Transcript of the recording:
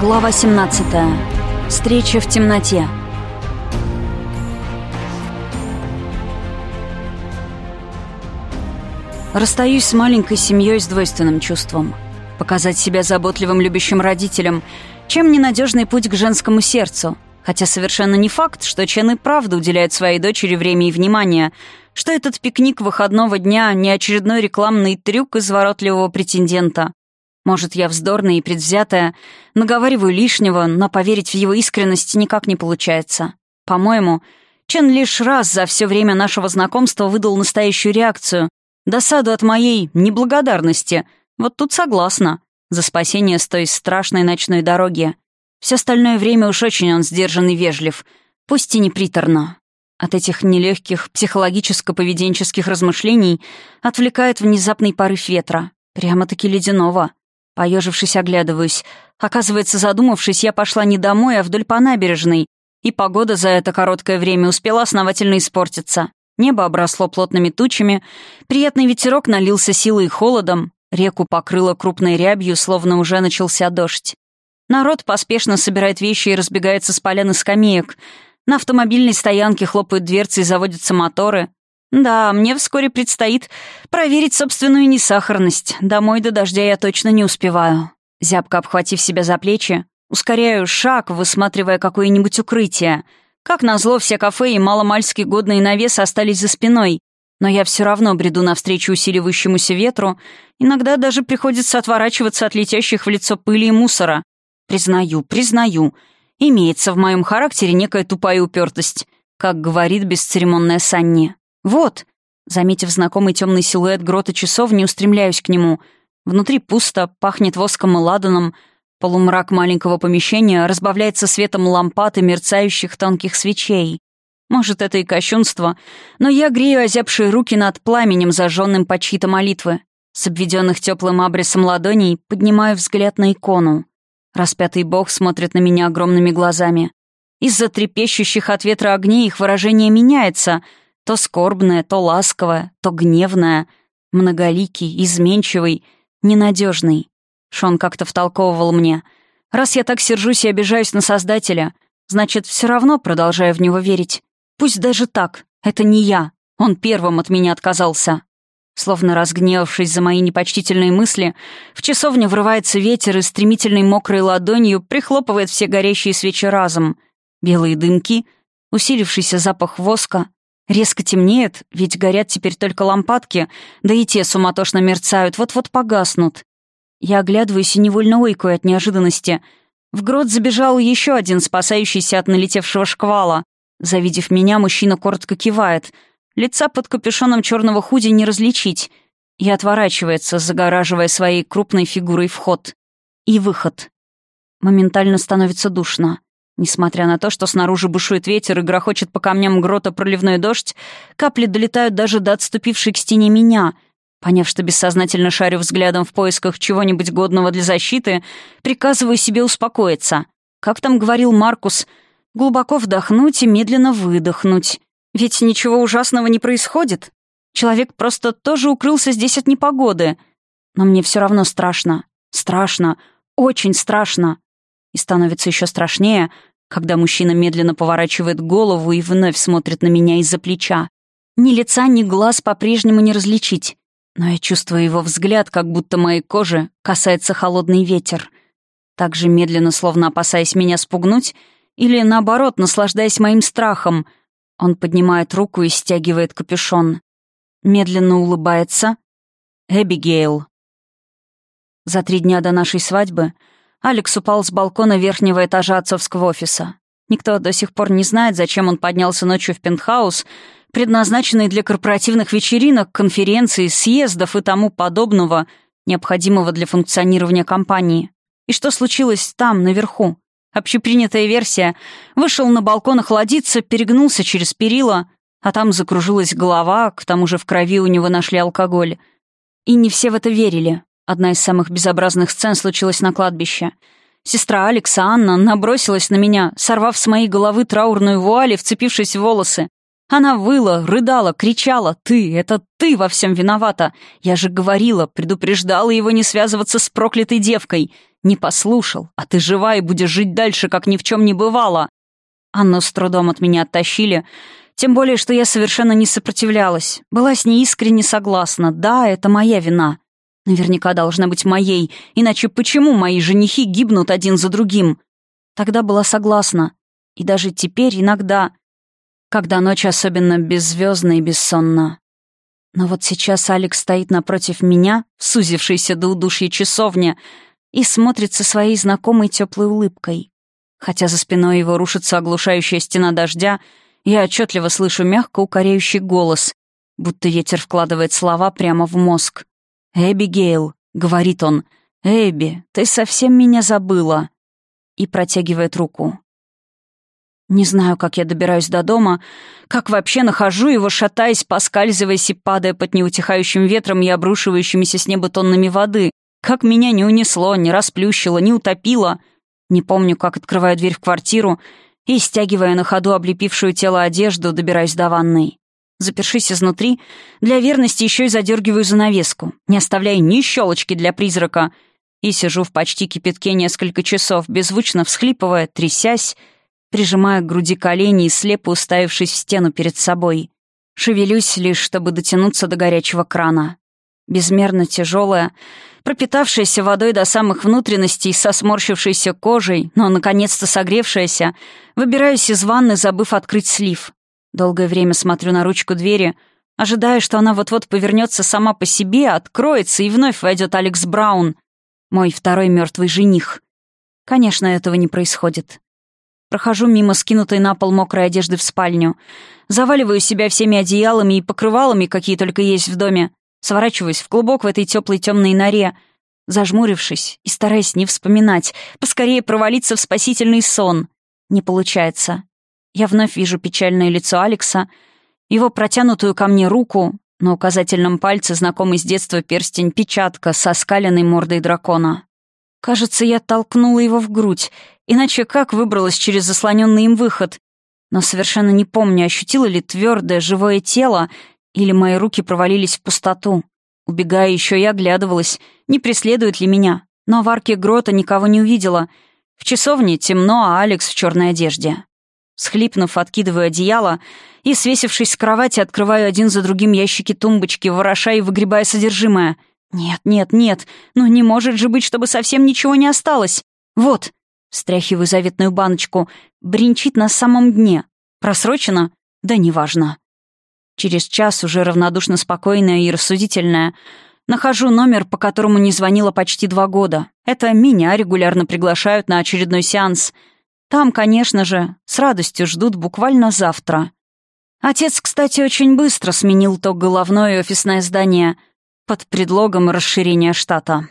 Глава 17. Встреча в темноте. Расстаюсь с маленькой семьей с двойственным чувством. Показать себя заботливым любящим родителем, чем ненадежный путь к женскому сердцу. Хотя совершенно не факт, что Чен и правда уделяет своей дочери время и внимание, что этот пикник выходного дня не очередной рекламный трюк изворотливого претендента. Может, я вздорная и предвзятая, наговариваю лишнего, но поверить в его искренность никак не получается. По-моему, Чен лишь раз за все время нашего знакомства выдал настоящую реакцию. Досаду от моей неблагодарности. Вот тут согласна. За спасение с той страшной ночной дороги. Все остальное время уж очень он сдержан и вежлив. Пусть и не приторно. От этих нелегких психологическо-поведенческих размышлений отвлекает внезапный порыв ветра. Прямо-таки ледяного. Поежившись, оглядываюсь. Оказывается, задумавшись, я пошла не домой, а вдоль по набережной. И погода за это короткое время успела основательно испортиться. Небо обросло плотными тучами, приятный ветерок налился силой и холодом, реку покрыло крупной рябью, словно уже начался дождь. Народ поспешно собирает вещи и разбегается с поляны скамеек. На автомобильной стоянке хлопают дверцы и заводятся моторы. Да, мне вскоре предстоит проверить собственную несахарность. Домой до дождя я точно не успеваю. Зябко обхватив себя за плечи, ускоряю шаг, высматривая какое-нибудь укрытие. Как назло, все кафе и маломальски годные навесы остались за спиной. Но я все равно бреду навстречу усиливающемуся ветру. Иногда даже приходится отворачиваться от летящих в лицо пыли и мусора. Признаю, признаю. Имеется в моем характере некая тупая упертость, как говорит бесцеремонная Санни. «Вот!» Заметив знакомый темный силуэт грота часовни, устремляюсь к нему. Внутри пусто, пахнет воском и ладаном. Полумрак маленького помещения разбавляется светом лампад и мерцающих тонких свечей. Может, это и кощунство, но я грею озябшие руки над пламенем, зажженным под чьи-то молитвы. С обведенных теплым абрисом ладоней поднимаю взгляд на икону. Распятый бог смотрит на меня огромными глазами. Из-за трепещущих от ветра огней их выражение меняется — то скорбное, то ласковое, то гневное, многоликий, изменчивый, ненадежный. Шон как-то втолковывал мне. Раз я так сержусь и обижаюсь на Создателя, значит, все равно продолжаю в него верить. Пусть даже так. Это не я. Он первым от меня отказался. Словно разгневавшись за мои непочтительные мысли, в часовню врывается ветер и стремительной мокрой ладонью прихлопывает все горящие свечи разом. Белые дымки, усилившийся запах воска, Резко темнеет, ведь горят теперь только лампадки, да и те суматошно мерцают, вот-вот погаснут. Я оглядываюсь и невольно ойкаю от неожиданности. В грот забежал еще один, спасающийся от налетевшего шквала. Завидев меня, мужчина коротко кивает. Лица под капюшоном черного худи не различить. И отворачивается, загораживая своей крупной фигурой вход. И выход. Моментально становится душно. Несмотря на то, что снаружи бушует ветер и грохочет по камням грота проливной дождь, капли долетают даже до отступившей к стене меня. Поняв, что бессознательно шарю взглядом в поисках чего-нибудь годного для защиты, приказываю себе успокоиться. Как там говорил Маркус, глубоко вдохнуть и медленно выдохнуть. Ведь ничего ужасного не происходит. Человек просто тоже укрылся здесь от непогоды. Но мне все равно страшно. Страшно. Очень страшно. И становится еще страшнее, когда мужчина медленно поворачивает голову и вновь смотрит на меня из-за плеча. Ни лица, ни глаз по-прежнему не различить. Но я чувствую его взгляд, как будто моей кожи касается холодный ветер. Так же медленно, словно опасаясь меня спугнуть, или, наоборот, наслаждаясь моим страхом, он поднимает руку и стягивает капюшон. Медленно улыбается. «Эбигейл». За три дня до нашей свадьбы — Алекс упал с балкона верхнего этажа отцовского офиса. Никто до сих пор не знает, зачем он поднялся ночью в пентхаус, предназначенный для корпоративных вечеринок, конференций, съездов и тому подобного, необходимого для функционирования компании. И что случилось там, наверху? Общепринятая версия. Вышел на балкон охладиться, перегнулся через перила, а там закружилась голова, к тому же в крови у него нашли алкоголь. И не все в это верили. Одна из самых безобразных сцен случилась на кладбище. Сестра Алекса, Анна, набросилась на меня, сорвав с моей головы траурную вуаль и вцепившись в волосы. Она выла, рыдала, кричала «Ты, это ты во всем виновата! Я же говорила, предупреждала его не связываться с проклятой девкой! Не послушал, а ты жива и будешь жить дальше, как ни в чем не бывало. Анну с трудом от меня оттащили, тем более, что я совершенно не сопротивлялась. Была с ней искренне согласна. Да, это моя вина. Наверняка должна быть моей, иначе почему мои женихи гибнут один за другим? Тогда была согласна. И даже теперь иногда, когда ночь особенно беззвездна и бессонна. Но вот сейчас Алекс стоит напротив меня, сузившейся до удушья часовня, и смотрит со своей знакомой теплой улыбкой. Хотя за спиной его рушится оглушающая стена дождя, я отчетливо слышу мягко укоряющий голос, будто ветер вкладывает слова прямо в мозг. «Эбигейл», — говорит он, — «Эбби, ты совсем меня забыла», и протягивает руку. Не знаю, как я добираюсь до дома, как вообще нахожу его, шатаясь, поскальзываясь и падая под неутихающим ветром и обрушивающимися с неба тоннами воды. Как меня не унесло, не расплющило, не утопило. Не помню, как открываю дверь в квартиру и, стягивая на ходу облепившую тело одежду, добираюсь до ванной. Запершись изнутри, для верности еще и задергиваю занавеску, не оставляя ни щелочки для призрака, и сижу в почти кипятке несколько часов, беззвучно всхлипывая, трясясь, прижимая к груди колени и слепо уставившись в стену перед собой. Шевелюсь лишь, чтобы дотянуться до горячего крана. Безмерно тяжелая, пропитавшаяся водой до самых внутренностей, со сморщившейся кожей, но, наконец-то, согревшаяся, выбираюсь из ванны, забыв открыть слив. Долгое время смотрю на ручку двери, ожидая, что она вот-вот повернется сама по себе, откроется, и вновь войдет Алекс Браун, мой второй мертвый жених. Конечно, этого не происходит. Прохожу мимо скинутой на пол мокрой одежды в спальню. Заваливаю себя всеми одеялами и покрывалами, какие только есть в доме. Сворачиваюсь в клубок в этой теплой темной норе, зажмурившись и стараясь не вспоминать, поскорее провалиться в спасительный сон. Не получается. Я вновь вижу печальное лицо Алекса, его протянутую ко мне руку, на указательном пальце знакомый с детства перстень-печатка со скаленной мордой дракона. Кажется, я толкнула его в грудь, иначе как выбралась через заслоненный им выход? Но совершенно не помню, ощутила ли твердое живое тело, или мои руки провалились в пустоту. Убегая еще, я оглядывалась, не преследует ли меня. Но в арке грота никого не увидела. В часовне темно, а Алекс в черной одежде. Схлипнув, откидываю одеяло и, свесившись с кровати, открываю один за другим ящики тумбочки, вороша и выгребая содержимое — «Нет, нет, нет, ну не может же быть, чтобы совсем ничего не осталось. Вот!» Встряхиваю заветную баночку. Бринчит на самом дне. Просрочено? Да неважно. Через час, уже равнодушно спокойная и рассудительная, нахожу номер, по которому не звонила почти два года. Это меня регулярно приглашают на очередной сеанс. Там, конечно же, с радостью ждут буквально завтра. Отец, кстати, очень быстро сменил то головное офисное здание — под предлогом расширения штата.